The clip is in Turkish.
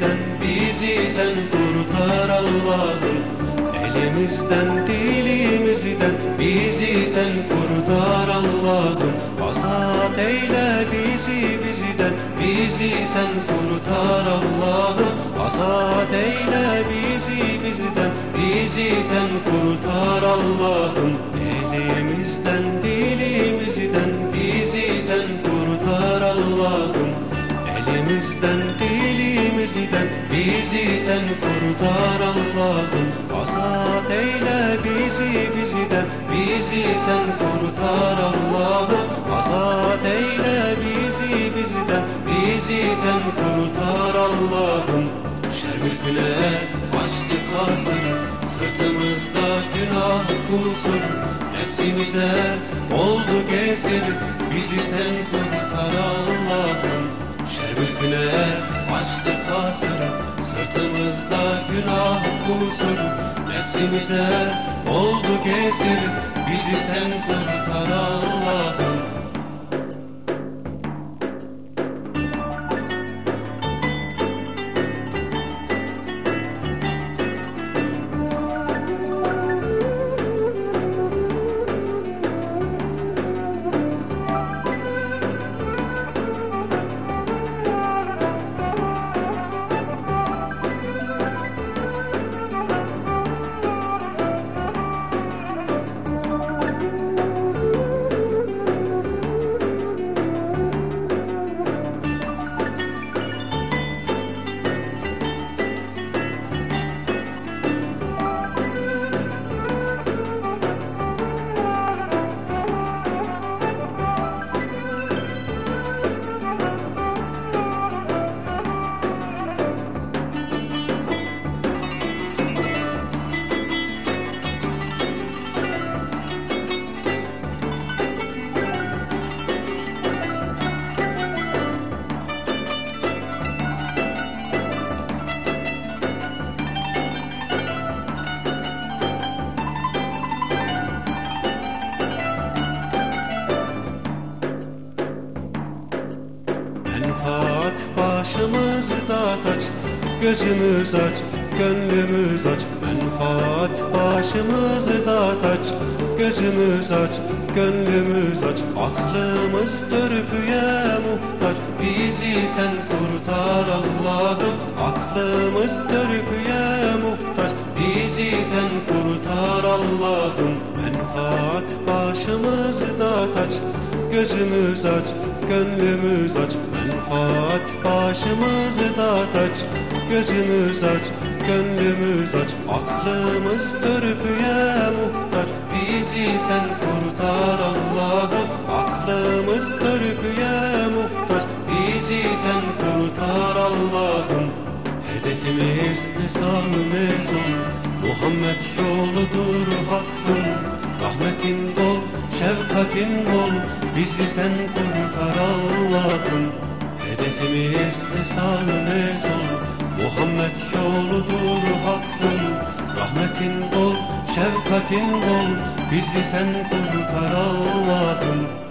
bizden Bizi sen kurtar Allah'ım Elimizden dilimizden Bizi sen kurtar Allah'ım Azat eyle bizi bizden Bizi sen kurtar Allah'ım Azat eyle bizi bizden Bizi sen kurtar Allah'ım Elimizden dilimizden Bizi sen kurtar Allah'ım. Azat eyle bizi bizden Bizi sen kurtar Allah'ım. Azat eyle bizi bizden Bizi sen kurtar Allah'ım. Şer mülküne açtık hazır. Sırtımızda günah kusur Nefsimize oldu gezir. Bizi sen kurtar Allah'ım Şer mülküne açtık hazır Sırtımızda günah kusur Nefsimize oldu gezir Bizi sen kurtar Allah'ım Gözümüz aç, gönlümüz aç. Menfaat başımızda taç. Gözümüz aç, gönlümüz aç. Aklımız törpüye muhtaç. Bizi sen kurtar Allah'ım. Aklımız törpüye muhtaç. Bizi sen kurtar Allah'ım. Menfaat başımızda taç. Gözümüz aç, gönlümüz aç. Menfaat başımızda taç. Gözümüz aç, gönlümüz aç. Aklımız törpüye muhtaç. Bizi sen kurtar Allah'ım. Aklımız törpüye muhtaç. Bizi sen kurtar Allah'ım. Hedefimiz lisan-ı mezun Muhammed yoludur hakkın. Rahmetin bol, şefkatin bol Bizi sen kurtar Allah'ım. Hedefimiz lisan-ı mezun Muhammed yoludur hakkın. Rahmetin bol, şefkatin bol Bizi sen kurtar Allah'ım